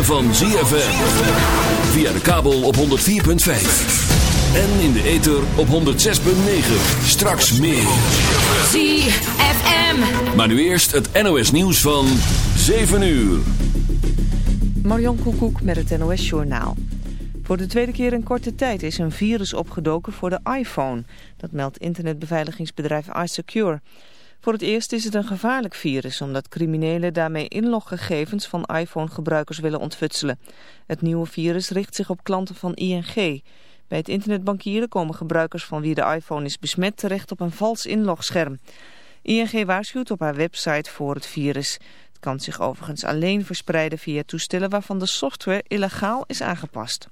ritme van ZFM. Via de kabel op 104.5. En in de ether op 106.9. Straks meer. ZFM. Maar nu eerst het NOS nieuws van 7 uur. Marion Koekoek met het NOS Journaal. Voor de tweede keer in korte tijd is een virus opgedoken voor de iPhone. Dat meldt internetbeveiligingsbedrijf iSecure. Voor het eerst is het een gevaarlijk virus omdat criminelen daarmee inloggegevens van iPhone-gebruikers willen ontfutselen. Het nieuwe virus richt zich op klanten van ING. Bij het internetbankieren komen gebruikers van wie de iPhone is besmet terecht op een vals inlogscherm. ING waarschuwt op haar website voor het virus. Het kan zich overigens alleen verspreiden via toestellen waarvan de software illegaal is aangepast.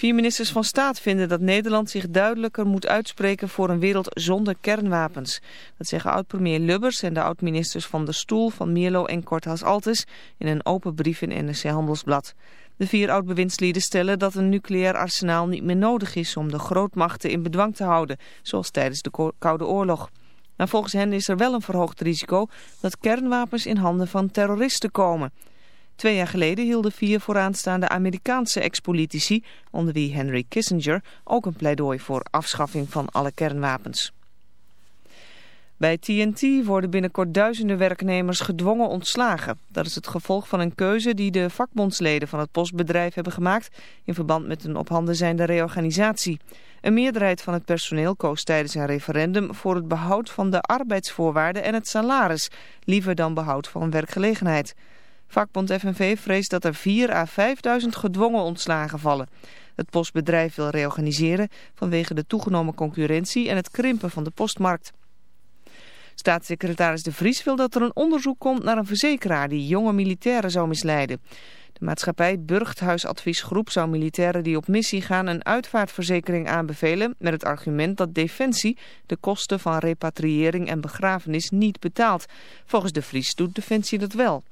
Vier ministers van Staat vinden dat Nederland zich duidelijker moet uitspreken voor een wereld zonder kernwapens. Dat zeggen oud-premier Lubbers en de oud-ministers van de Stoel, van Mierlo en Korthaas Altes in een open brief in NRC Handelsblad. De vier oud-bewindslieden stellen dat een nucleair arsenaal niet meer nodig is om de grootmachten in bedwang te houden, zoals tijdens de Koude Oorlog. Maar volgens hen is er wel een verhoogd risico dat kernwapens in handen van terroristen komen. Twee jaar geleden hielden vier vooraanstaande Amerikaanse ex-politici, onder wie Henry Kissinger, ook een pleidooi voor afschaffing van alle kernwapens. Bij TNT worden binnenkort duizenden werknemers gedwongen ontslagen. Dat is het gevolg van een keuze die de vakbondsleden van het postbedrijf hebben gemaakt in verband met een op handen zijnde reorganisatie. Een meerderheid van het personeel koos tijdens een referendum voor het behoud van de arbeidsvoorwaarden en het salaris, liever dan behoud van werkgelegenheid. Vakbond FNV vreest dat er 4 à 5.000 gedwongen ontslagen vallen. Het postbedrijf wil reorganiseren vanwege de toegenomen concurrentie en het krimpen van de postmarkt. Staatssecretaris De Vries wil dat er een onderzoek komt naar een verzekeraar die jonge militairen zou misleiden. De maatschappij Burgthuisadviesgroep zou militairen die op missie gaan een uitvaartverzekering aanbevelen met het argument dat Defensie de kosten van repatriëring en begrafenis niet betaalt. Volgens De Vries doet Defensie dat wel.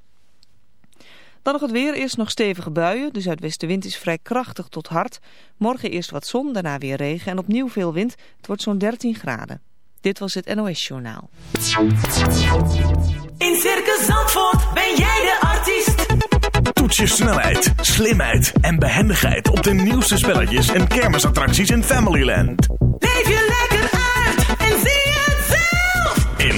Dan nog het weer. Eerst nog stevige buien. De zuidwestenwind is vrij krachtig tot hard. Morgen eerst wat zon, daarna weer regen en opnieuw veel wind. Het wordt zo'n 13 graden. Dit was het NOS Journaal. In Circus Zandvoort ben jij de artiest. Toets je snelheid, slimheid en behendigheid op de nieuwste spelletjes en kermisattracties in Familyland. Leef je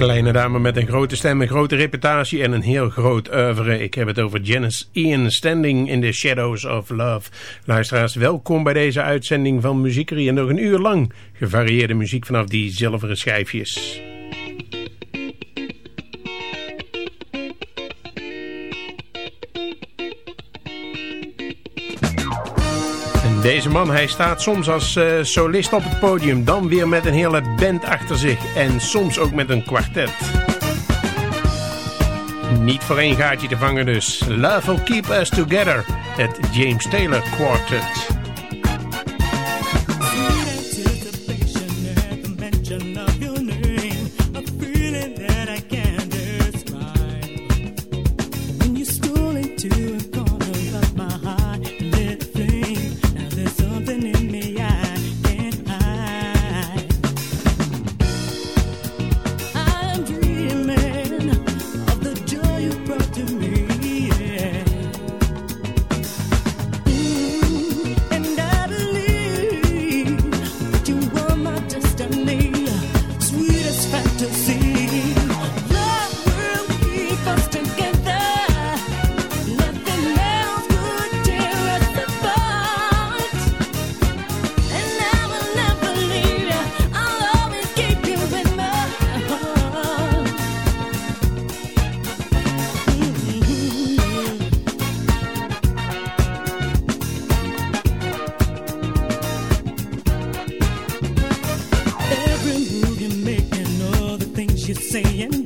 Kleine dame met een grote stem, een grote reputatie en een heel groot oeuvre. Ik heb het over Janice Ian Standing in the Shadows of Love. Luisteraars, welkom bij deze uitzending van Muziekerie. En nog een uur lang gevarieerde muziek vanaf die zilveren schijfjes. Deze man, hij staat soms als uh, solist op het podium, dan weer met een hele band achter zich en soms ook met een kwartet. Niet voor één gaatje te vangen dus. Love will keep us together, het James Taylor Quartet. say and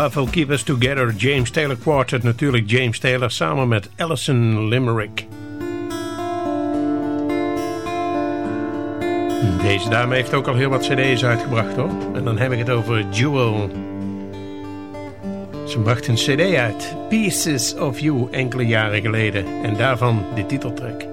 Love Will Keep Us Together, James Taylor Quartet. Natuurlijk James Taylor samen met Alison Limerick. Deze dame heeft ook al heel wat cd's uitgebracht hoor. En dan heb ik het over Jewel. Ze bracht een cd uit, Pieces of You, enkele jaren geleden. En daarvan de titeltrack.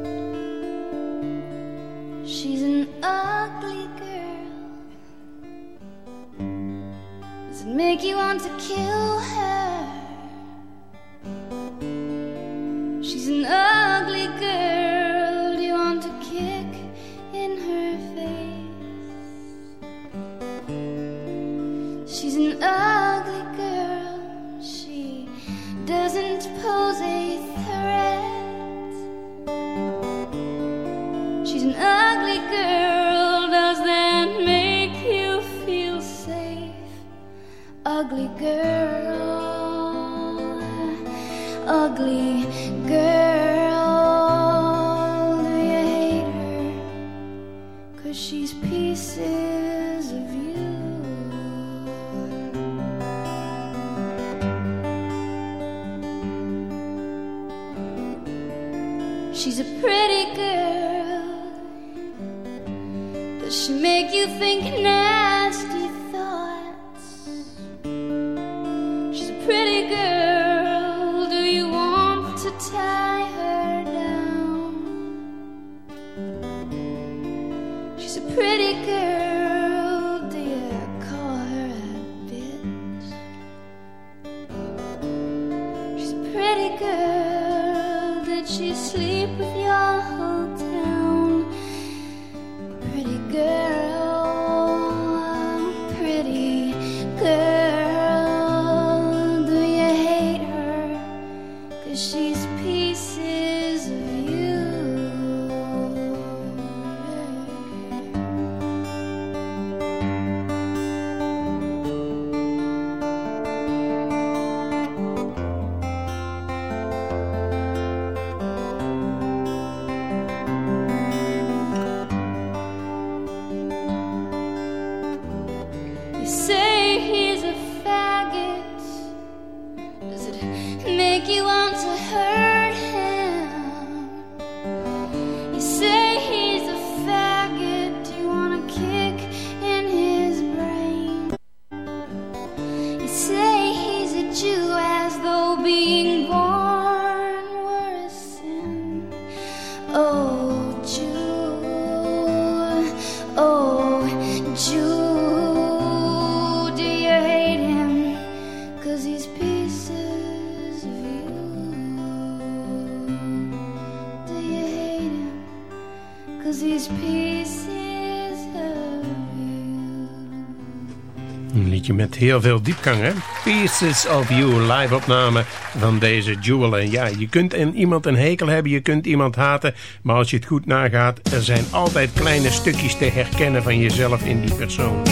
Liedje met heel veel diepgang, hè? Pieces of You, live opname van deze Jewel. En ja, je kunt in iemand een hekel hebben, je kunt iemand haten. Maar als je het goed nagaat, er zijn altijd kleine stukjes te herkennen van jezelf in die persoon.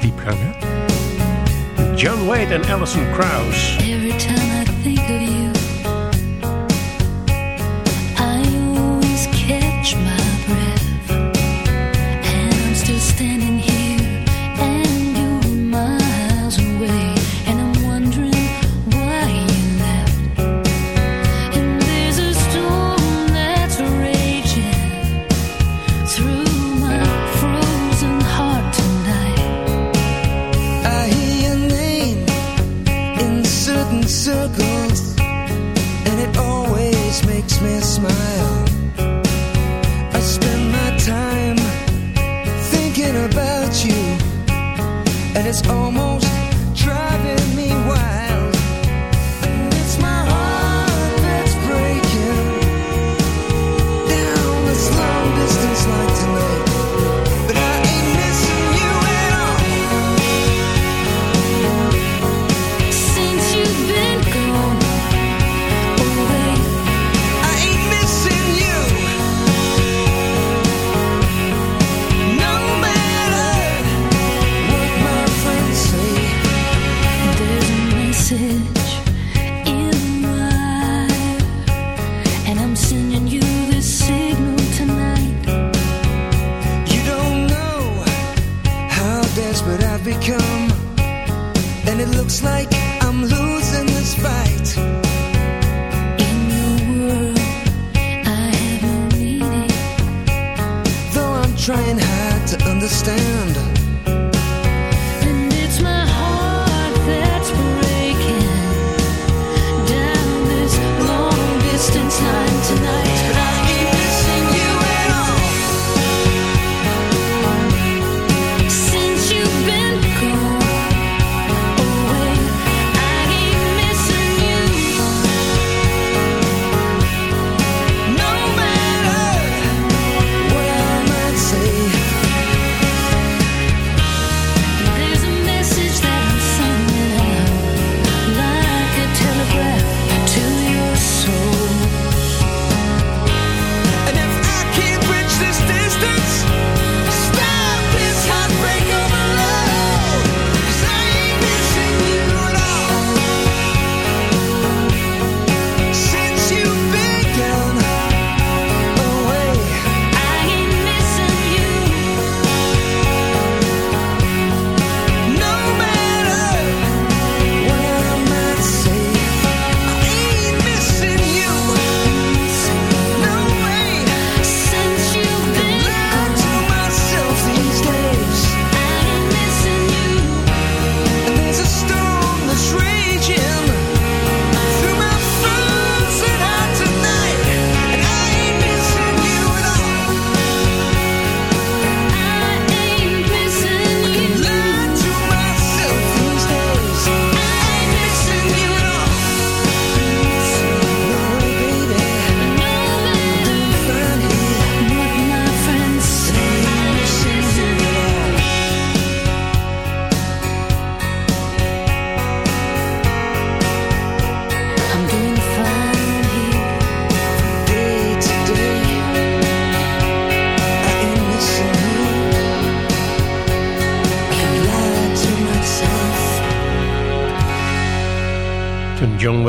Diepgang? John Wade en Alison Krauss.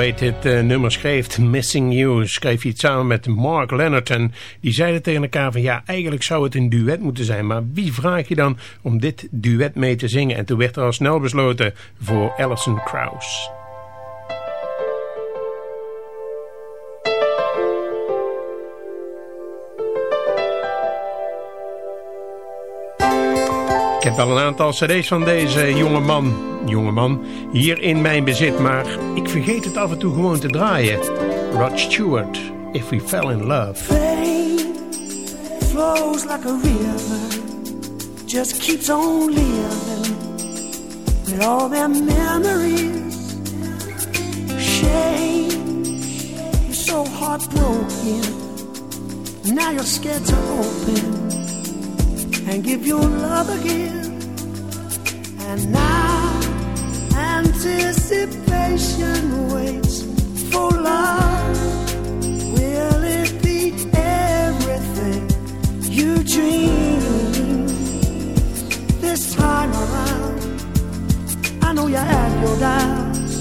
Dit eh, nummer schreef, Missing You, schreef hij het samen met Mark Leonard. En die zeiden tegen elkaar van ja, eigenlijk zou het een duet moeten zijn. Maar wie vraag je dan om dit duet mee te zingen? En toen werd er al snel besloten voor Alison Krauss. Ik heb wel een aantal cd's van deze jonge man, jonge man hier in mijn bezit, maar ik vergeet het af en toe gewoon te draaien. Rod Stewart, If We Fell In Love. Fame flows like a river, just keeps on living. With all their memories, shame, you're so heartbroken. Now you're scared to open. and give your love again. And now anticipation waits for love. Will it be everything you dream this time around? I know you have your doubts,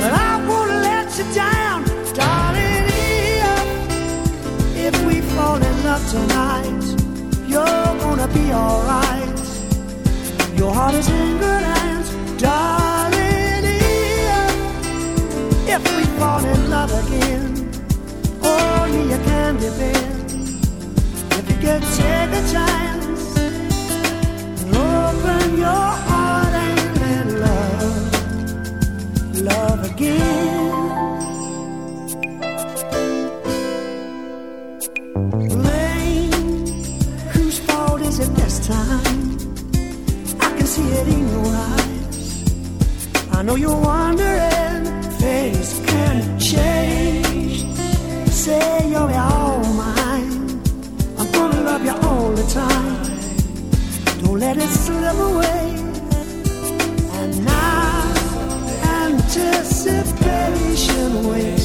but I won't let you down, darling. If we fall in love tonight gonna be alright. Your heart is in good hands, darling. If we fall in love again, oh, yeah, you can depend. If you could take a chance and open your heart and let love, love again. know you're wondering, things can change. Say you're all mine. I'm gonna love you all the time. Don't let it slip away. And now anticipation waits.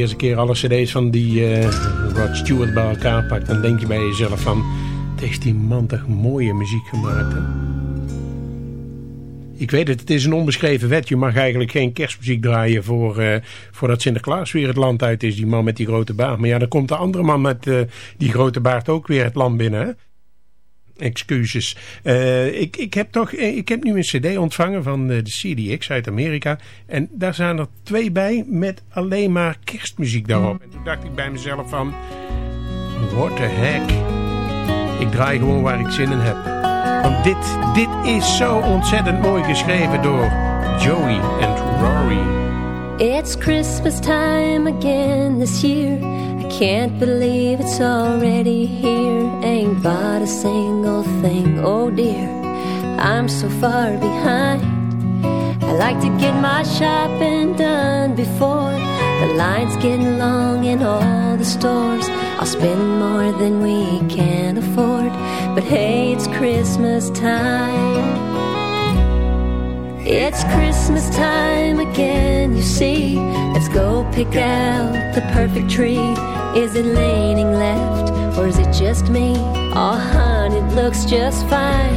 eerste een keer alle cd's van die eh, Rod Stewart bij elkaar pakt... dan denk je bij jezelf van... het is die man toch mooie muziek gemaakt. Ik weet het, het is een onbeschreven wet. Je mag eigenlijk geen kerstmuziek draaien voor, uh, voordat Sinterklaas weer het land uit is. Die man met die grote baard. Maar ja, dan komt de andere man met eh, die grote baard ook weer het land binnen, hè? Excuses. Eh, ik, ik, heb toch, ik heb nu een cd ontvangen van de CDX uit Amerika. En daar zijn er twee bij met alleen maar kerstmuziek daarop. En toen dacht ik bij mezelf van... What the heck? Ik draai gewoon waar ik zin in heb. Want dit, dit is zo ontzettend mooi geschreven door Joey en Rory. It's Christmas time again this year. Can't believe it's already here. Ain't bought a single thing, oh dear. I'm so far behind. I like to get my shopping done before the lines get long in all the stores. I'll spend more than we can afford. But hey, it's Christmas time. It's Christmas time again, you see. Pick out the perfect tree. Is it leaning left or is it just me? Oh, hun, it looks just fine.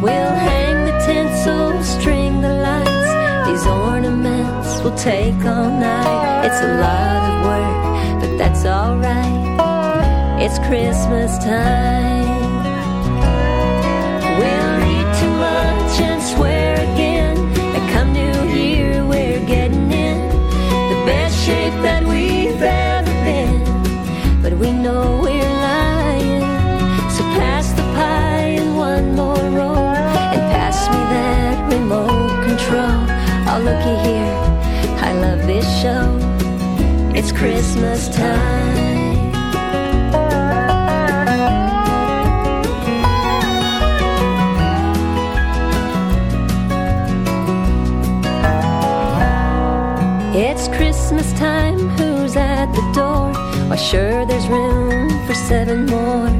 We'll hang the tinsel, string the lights. These ornaments will take all night. It's a lot of work, but that's alright. It's Christmas time. Control. Oh looky here, I love this show. It's Christmas time. It's Christmas time, who's at the door? Why, sure, there's room for seven more.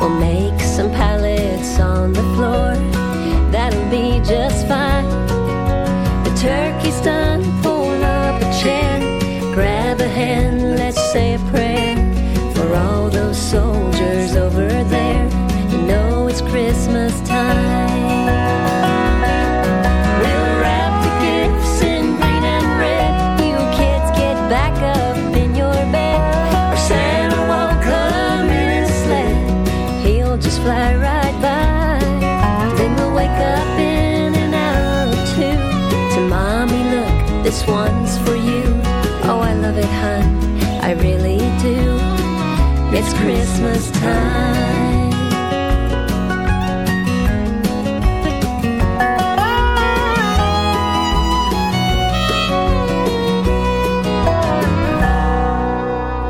We'll make some pallets on the floor. That'll be just fine. Turkey's done, pull up a chair. Grab a hand, let's say one's for you. Oh, I love it, hun. I really do. It's Christmas time.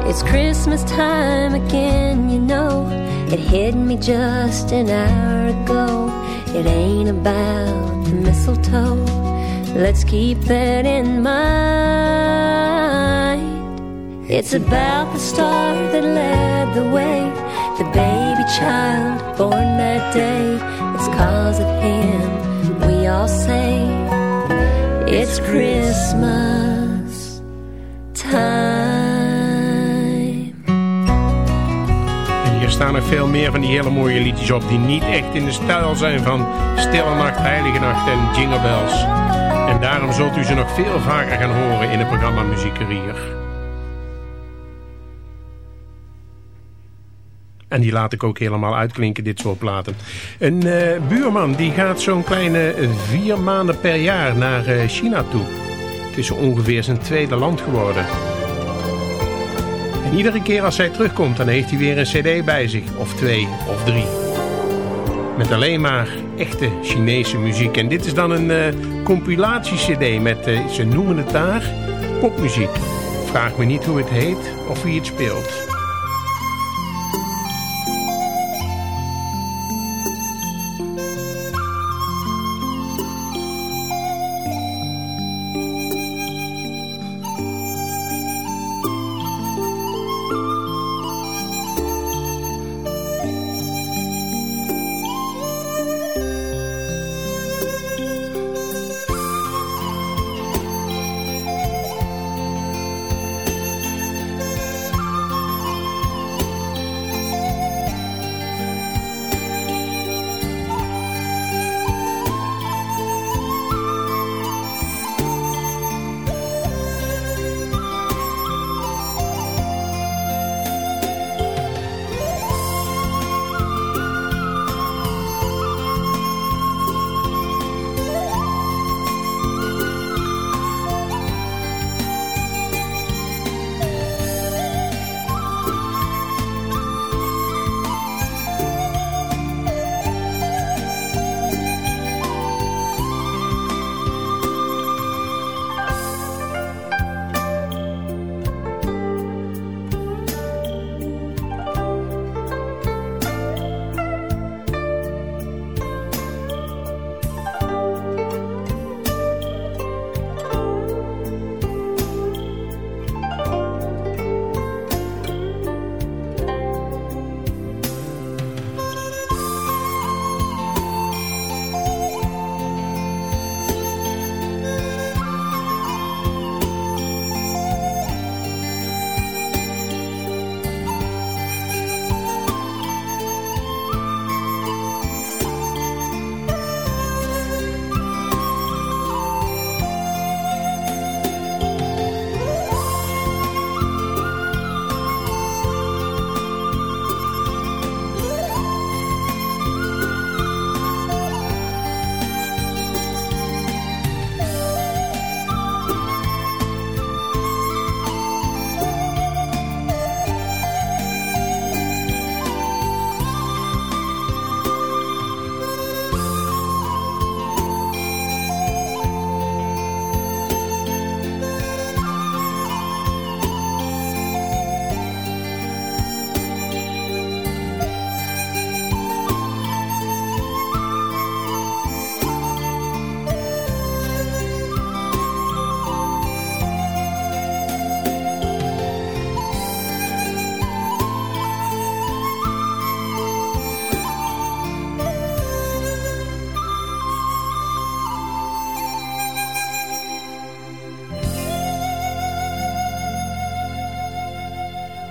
It's Christmas time again, you know. It hit me just an hour ago. It ain't about the mistletoe. Let's keep that in mind. It's about the star that led the way. The baby child born that day. It's cause of him we all say it's Christmas time. En hier staan nog veel meer van die hele mooie liedjes op... die niet echt in de stijl zijn van Stille Nacht, Heilige Nacht en Jingle Bells. En daarom zult u ze nog veel vaker gaan horen in het programma Muziekerier. En die laat ik ook helemaal uitklinken, dit soort platen. Een eh, buurman die gaat zo'n kleine vier maanden per jaar naar eh, China toe. Het is ongeveer zijn tweede land geworden. En iedere keer als hij terugkomt, dan heeft hij weer een cd bij zich. Of twee, of drie. Met alleen maar echte Chinese muziek. En dit is dan een eh compilatie-cd met, eh, ze noemen het daar, popmuziek. Vraag me niet hoe het heet of wie het speelt.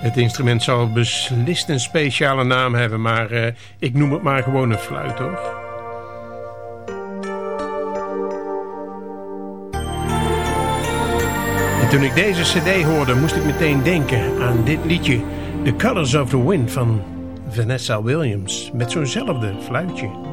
Het instrument zal beslist een speciale naam hebben, maar eh, ik noem het maar gewoon een fluit hoor. En toen ik deze cd hoorde, moest ik meteen denken aan dit liedje... The Colors of the Wind van Vanessa Williams, met zo'nzelfde fluitje.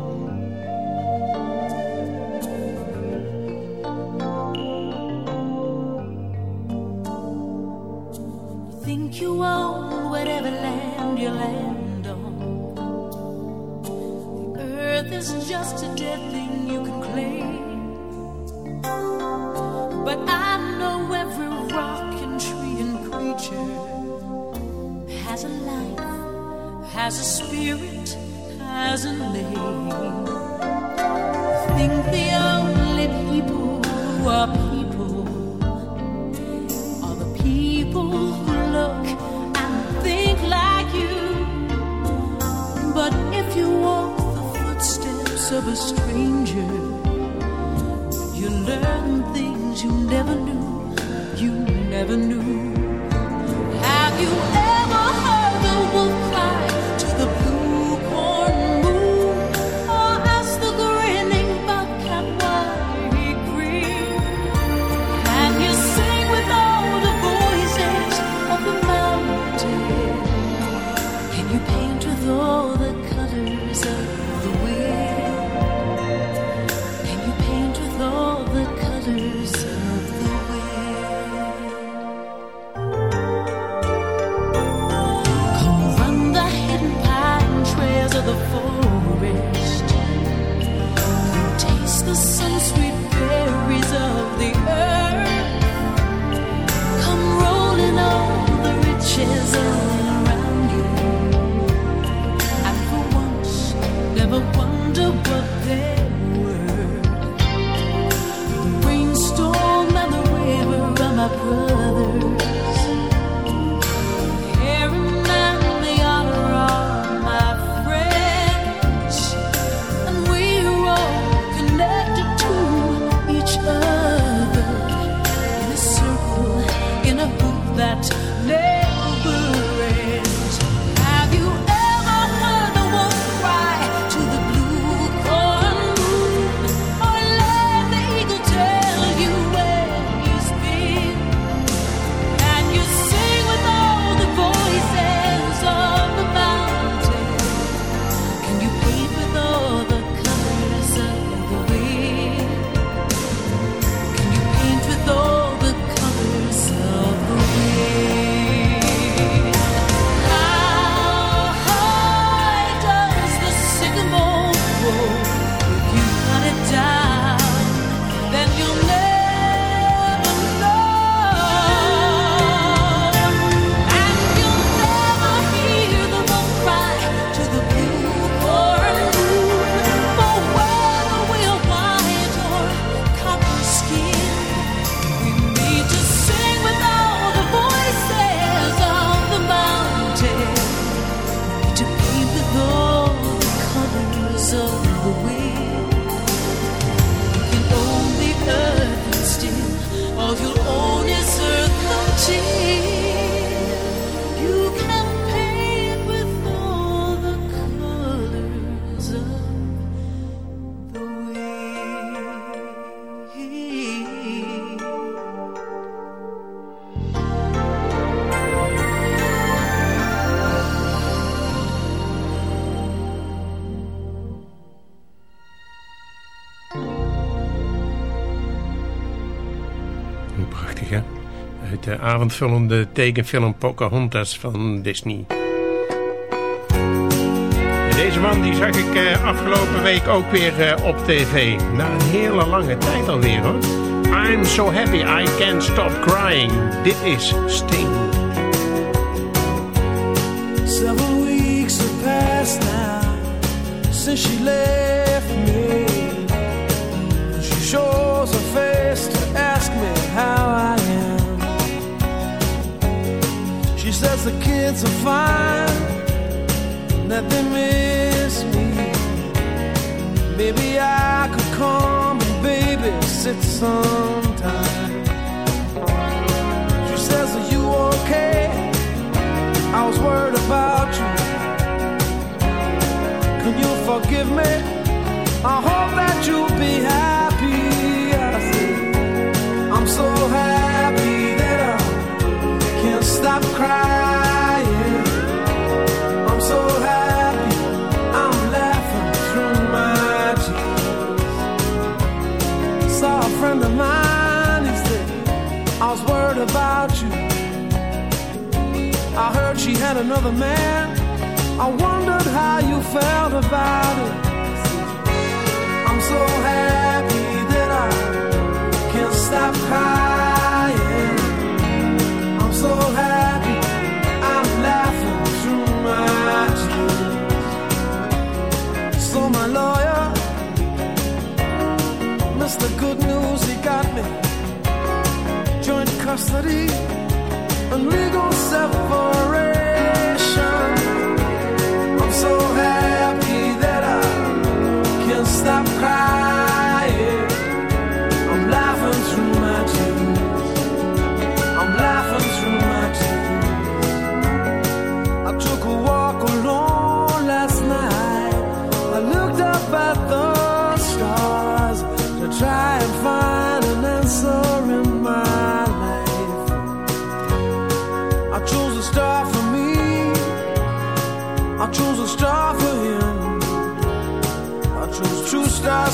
you never knew. Have you ever heard the wolf? avondvullende tekenfilm Pocahontas van Disney. Deze man die zag ik eh, afgelopen week ook weer eh, op tv. Na een hele lange tijd alweer hoor. I'm so happy I can't stop crying. Dit is Sting. Several weeks have passed now since she left me. She shows her face to ask me how She says the kids are fine, that they miss me. Maybe I could come and babysit sometime. She says, Are you okay? I was worried about you. Can you forgive me? I hope. had another man. I wondered how you felt about it. I'm so happy that I can't stop crying. I'm so happy I'm laughing through my tears. So my lawyer, Mr. Good News, he got me joint custody and legal separation.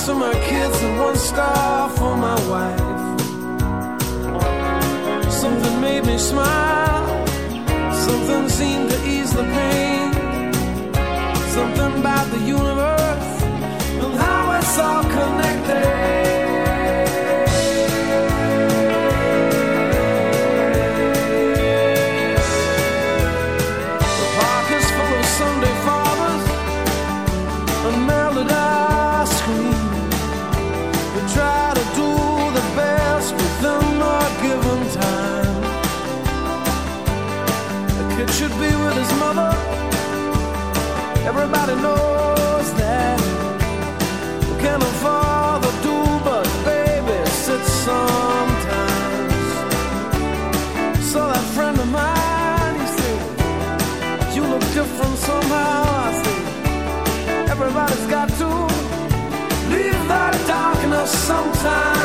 glass for my kids and one star for my wife. Something made me smile. Something seemed to ease the pain. Something about the universe time.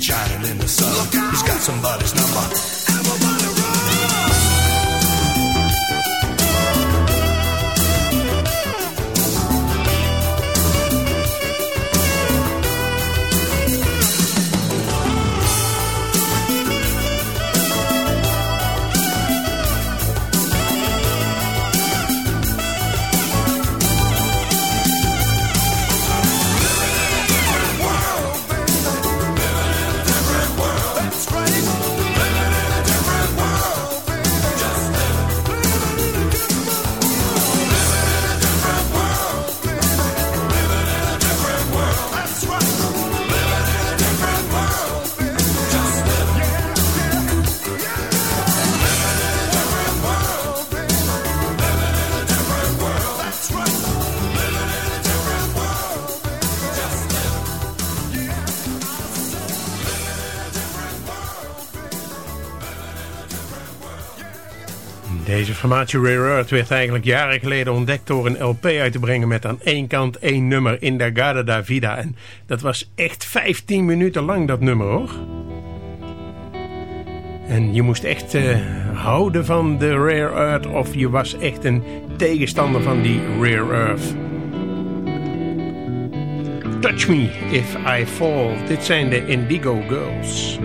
shining in the sun. He's got somebody's number. Formatie Rare Earth werd eigenlijk jaren geleden ontdekt door een LP uit te brengen met aan één kant één nummer in da Garda da Vida. En dat was echt 15 minuten lang dat nummer hoor. En je moest echt eh, houden van de Rare Earth of je was echt een tegenstander van die Rare Earth. Touch Me If I Fall. Dit zijn de Indigo Girls.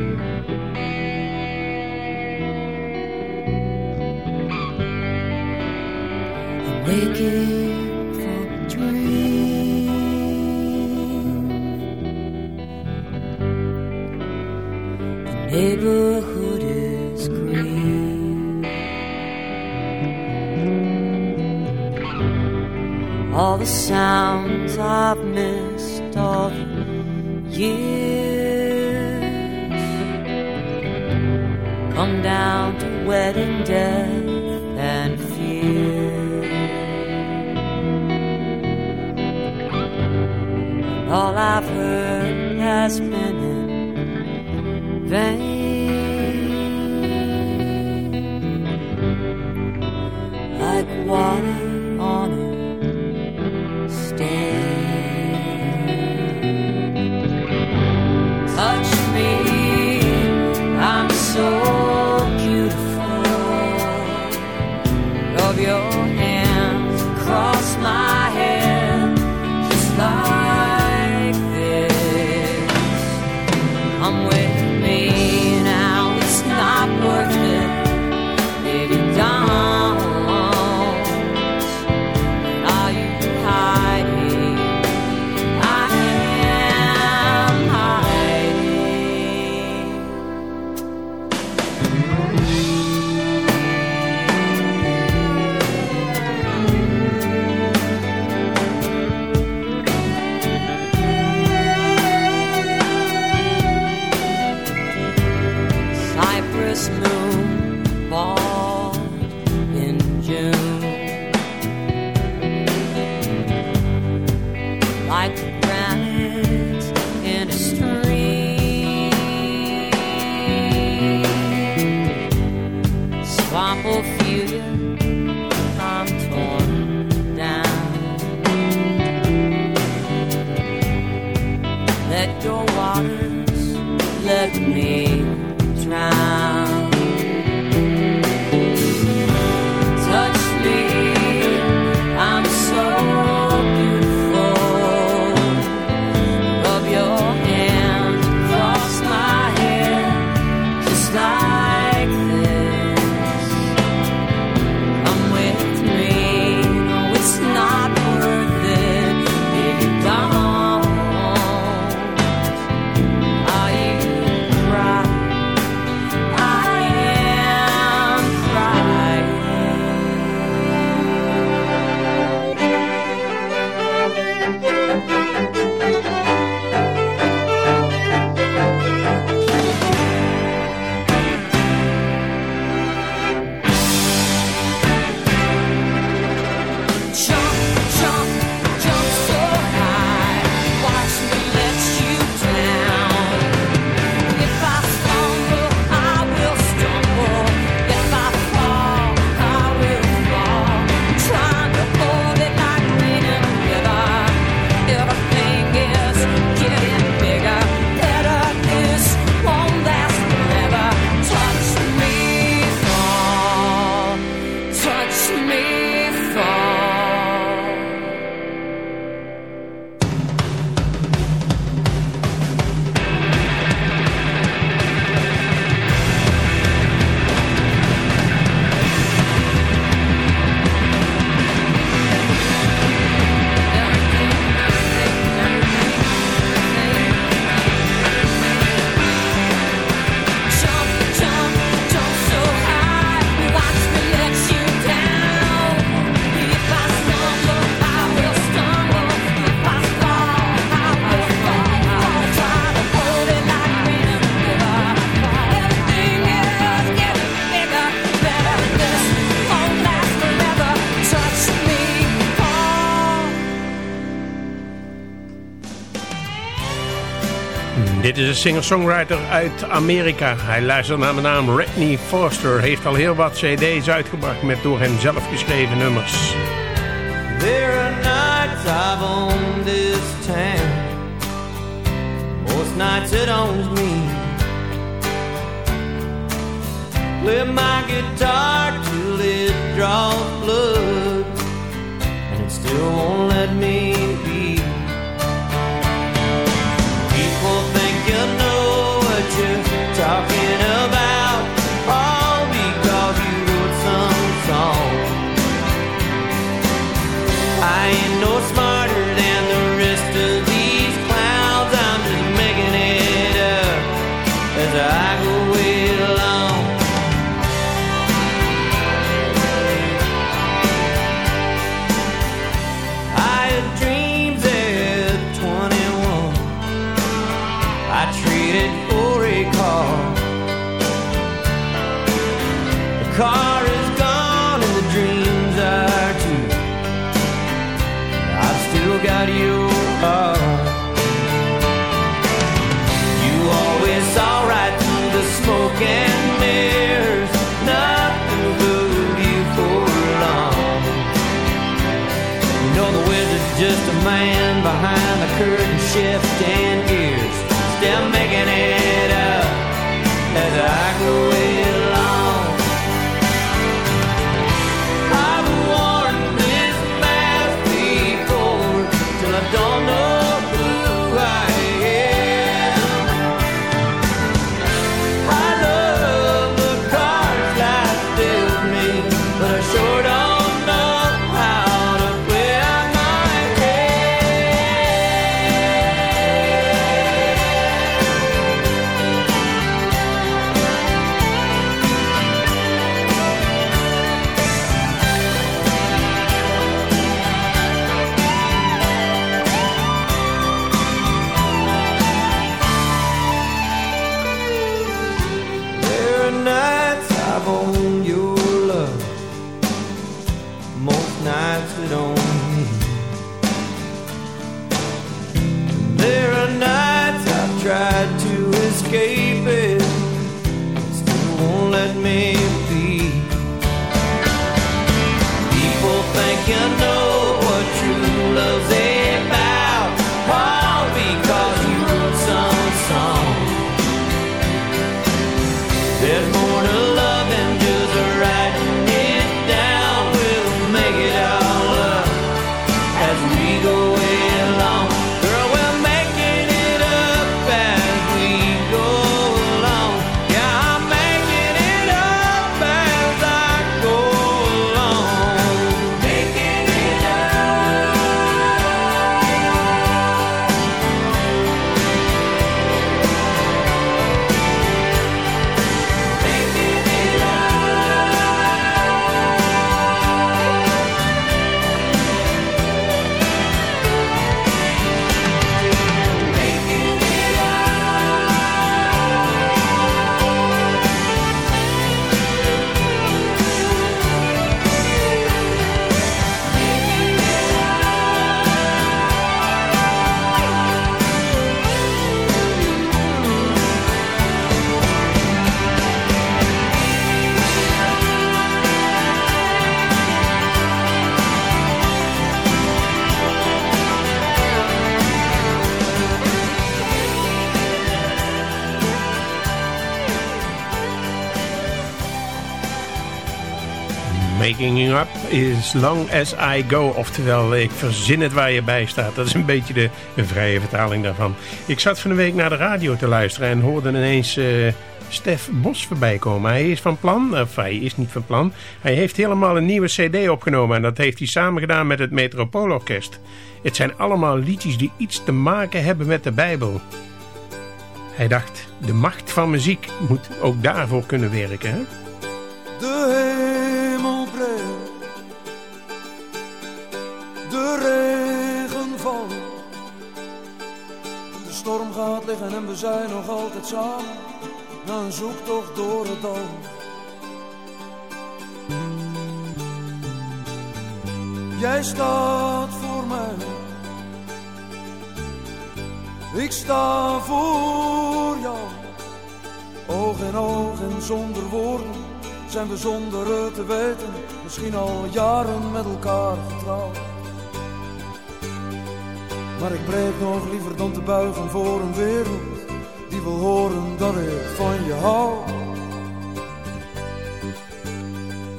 Come down to wedding, death, All I've heard has been in vain, like water let me Singer-songwriter uit Amerika. Hij luistert naar de naam Rodney Foster. Heeft al heel wat cd's uitgebracht met door hem zelf geschreven nummers. There are nights I've owned this town. Most nights it owns me. Play my guitar till it draws blood, and it still won't let me. shift. Making up as long as I go. Oftewel, ik verzin het waar je bij staat. Dat is een beetje de, vrije vertaling daarvan. Ik zat van de week naar de radio te luisteren en hoorde ineens eh, Stef Bos voorbij komen. Hij is van plan, of hij is niet van plan. Hij heeft helemaal een nieuwe cd opgenomen en dat heeft hij samen gedaan met het Metropoolorkest. Het zijn allemaal liedjes die iets te maken hebben met de Bijbel. Hij dacht, de macht van muziek moet ook daarvoor kunnen werken. Hè? De we zijn nog altijd samen. Na een zoektocht door het dal. Jij staat voor mij. Ik sta voor jou, oog in oog en zonder woorden. Zijn we zonder het te weten, misschien al jaren met elkaar getrouwd. Maar ik breek nog liever dan te buigen voor een wereld die wil horen dat ik van je hou.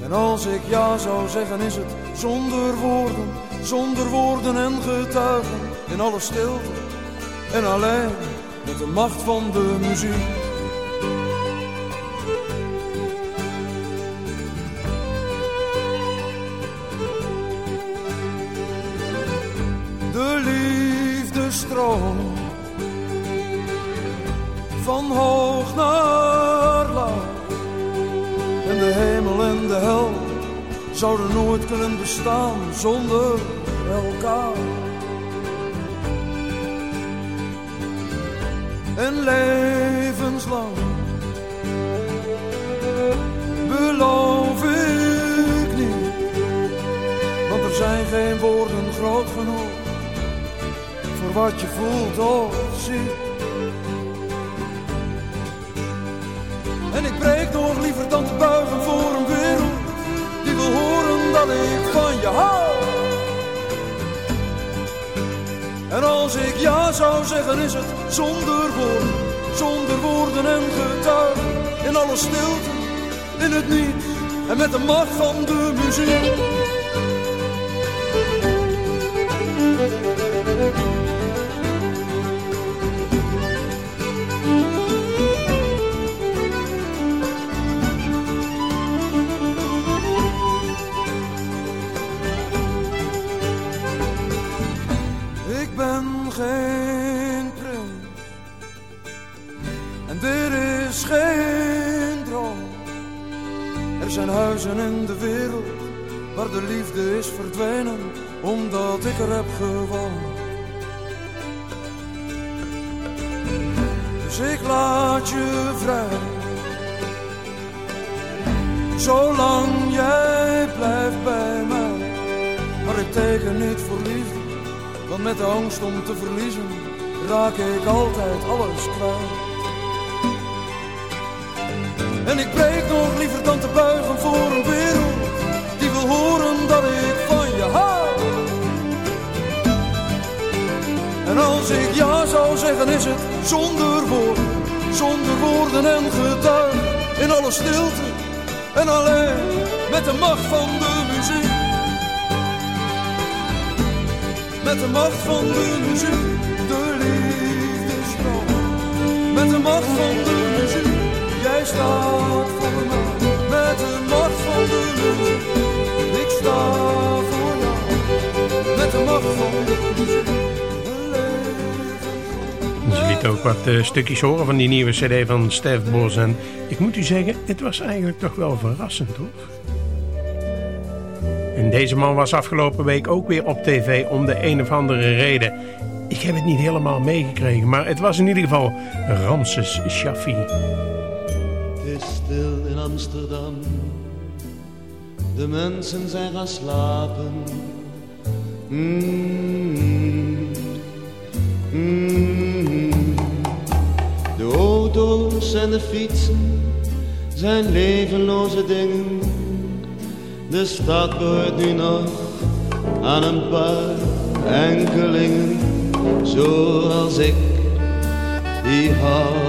En als ik ja zou zeggen, is het zonder woorden, zonder woorden en getuigen, in alle stilte en alleen met de macht van de muziek. Zouden nooit kunnen bestaan zonder elkaar. En levenslang beloof ik niet, want er zijn geen woorden groot genoeg voor wat je voelt of ziet. En ik breek nog liever dan te buigen voor ik van je hou. En als ik ja zou zeggen is het zonder woorden, zonder woorden en getuigen. In alle stilte, in het niet en met de macht van de muziek. Omdat ik er heb gewoond. Dus ik laat je vrij, zolang jij blijft bij mij. Maar ik teken niet voor liefde want met de angst om te verliezen raak ik altijd alles kwijt. En ik breek nog liever dan te buigen voor een wereld die wil horen dat ik van En als ik ja zou zeggen is het zonder woorden, zonder woorden en getuigen. In alle stilte en alleen met de macht van de muziek. Met de macht van de muziek, de liefdestroom. Met de macht van de muziek, jij staat voor mij. Met de macht van de muziek, ik sta voor jou. Met de macht van de muziek. Ook wat eh, stukjes horen van die nieuwe cd van Stef Bos. En ik moet u zeggen, het was eigenlijk toch wel verrassend, hoor. En deze man was afgelopen week ook weer op tv om de een of andere reden. Ik heb het niet helemaal meegekregen, maar het was in ieder geval Ramses Shaffi. Het is stil in Amsterdam. De mensen zijn gaan slapen. Mm. Mm. Auto's en de fietsen zijn levenloze dingen. De stad behoort nu nog aan een paar enkelingen, zoals ik, die houden.